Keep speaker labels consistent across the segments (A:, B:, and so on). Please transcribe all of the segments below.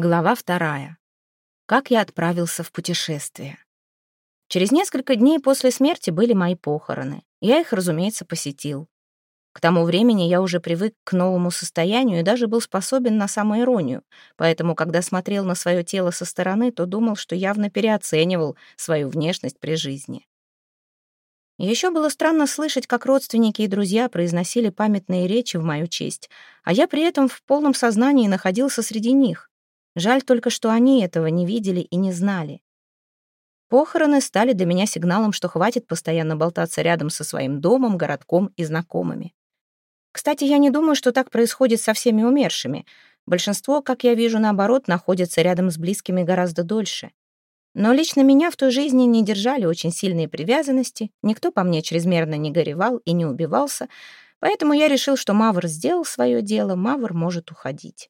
A: Глава вторая. Как я отправился в путешествие. Через несколько дней после смерти были мои похороны. Я их, разумеется, посетил. К тому времени я уже привык к новому состоянию и даже был способен на самоиронию, поэтому, когда смотрел на свое тело со стороны, то думал, что явно переоценивал свою внешность при жизни. Еще было странно слышать, как родственники и друзья произносили памятные речи в мою честь, а я при этом в полном сознании находился среди них. Жаль только, что они этого не видели и не знали. Похороны стали для меня сигналом, что хватит постоянно болтаться рядом со своим домом, городком и знакомыми. Кстати, я не думаю, что так происходит со всеми умершими. Большинство, как я вижу, наоборот, находятся рядом с близкими гораздо дольше. Но лично меня в той жизни не держали очень сильные привязанности, никто по мне чрезмерно не горевал и не убивался, поэтому я решил, что Мавр сделал свое дело, Мавр может уходить.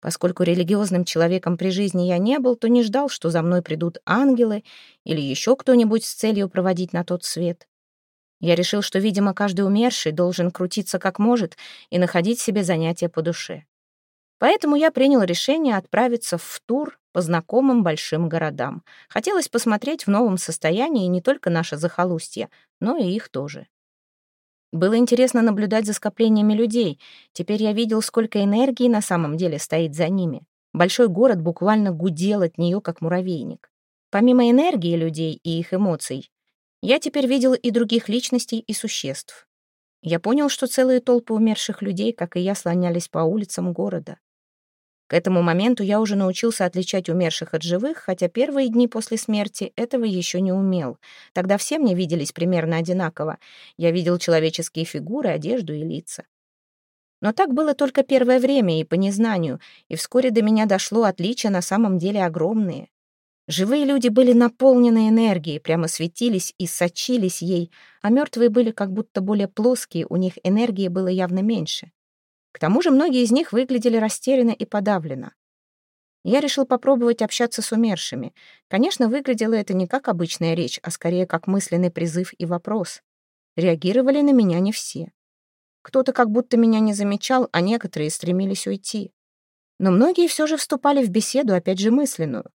A: Поскольку религиозным человеком при жизни я не был, то не ждал, что за мной придут ангелы или еще кто-нибудь с целью проводить на тот свет. Я решил, что, видимо, каждый умерший должен крутиться как может и находить себе занятия по душе. Поэтому я принял решение отправиться в тур по знакомым большим городам. Хотелось посмотреть в новом состоянии не только наше захолустье, но и их тоже. Было интересно наблюдать за скоплениями людей. Теперь я видел, сколько энергии на самом деле стоит за ними. Большой город буквально гудел от нее, как муравейник. Помимо энергии людей и их эмоций, я теперь видел и других личностей и существ. Я понял, что целые толпы умерших людей, как и я, слонялись по улицам города. К этому моменту я уже научился отличать умерших от живых, хотя первые дни после смерти этого еще не умел. Тогда все мне виделись примерно одинаково. Я видел человеческие фигуры, одежду и лица. Но так было только первое время и по незнанию, и вскоре до меня дошло отличия на самом деле огромные. Живые люди были наполнены энергией, прямо светились и сочились ей, а мертвые были как будто более плоские, у них энергии было явно меньше. К тому же многие из них выглядели растерянно и подавленно. Я решил попробовать общаться с умершими. Конечно, выглядело это не как обычная речь, а скорее как мысленный призыв и вопрос. Реагировали на меня не все. Кто-то как будто меня не замечал, а некоторые стремились уйти. Но многие все же вступали в беседу, опять же мысленную.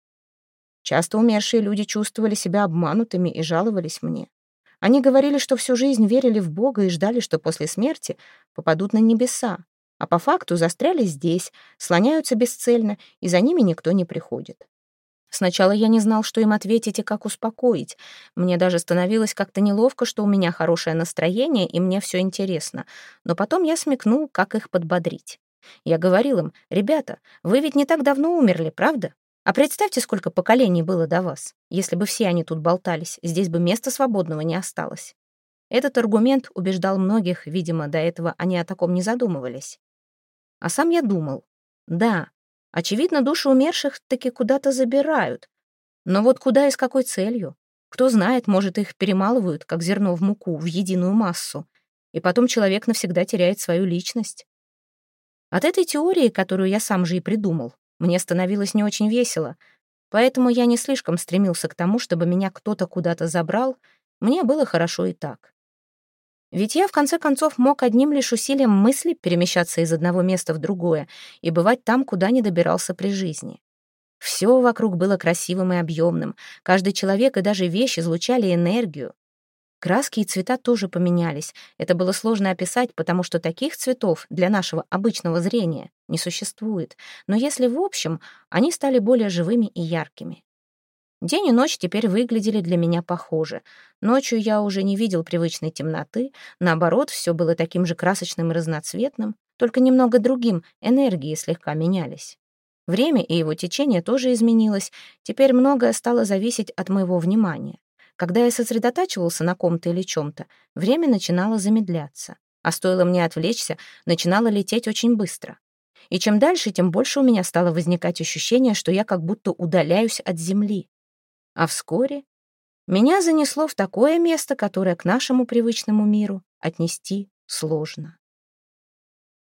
A: Часто умершие люди чувствовали себя обманутыми и жаловались мне. Они говорили, что всю жизнь верили в Бога и ждали, что после смерти попадут на небеса а по факту застряли здесь, слоняются бесцельно, и за ними никто не приходит. Сначала я не знал, что им ответить и как успокоить. Мне даже становилось как-то неловко, что у меня хорошее настроение и мне все интересно. Но потом я смекнул, как их подбодрить. Я говорил им, «Ребята, вы ведь не так давно умерли, правда? А представьте, сколько поколений было до вас. Если бы все они тут болтались, здесь бы места свободного не осталось». Этот аргумент убеждал многих, видимо, до этого они о таком не задумывались. А сам я думал, да, очевидно, души умерших таки куда-то забирают. Но вот куда и с какой целью? Кто знает, может, их перемалывают, как зерно в муку, в единую массу. И потом человек навсегда теряет свою личность. От этой теории, которую я сам же и придумал, мне становилось не очень весело, поэтому я не слишком стремился к тому, чтобы меня кто-то куда-то забрал, мне было хорошо и так. Ведь я, в конце концов, мог одним лишь усилием мысли перемещаться из одного места в другое и бывать там, куда не добирался при жизни. Все вокруг было красивым и объемным. Каждый человек и даже вещь излучали энергию. Краски и цвета тоже поменялись. Это было сложно описать, потому что таких цветов для нашего обычного зрения не существует. Но если в общем, они стали более живыми и яркими. День и ночь теперь выглядели для меня похоже. Ночью я уже не видел привычной темноты, наоборот, все было таким же красочным и разноцветным, только немного другим, энергии слегка менялись. Время и его течение тоже изменилось, теперь многое стало зависеть от моего внимания. Когда я сосредотачивался на ком-то или чем-то, время начинало замедляться, а стоило мне отвлечься, начинало лететь очень быстро. И чем дальше, тем больше у меня стало возникать ощущение, что я как будто удаляюсь от Земли. А вскоре меня занесло в такое место, которое к нашему привычному миру отнести сложно.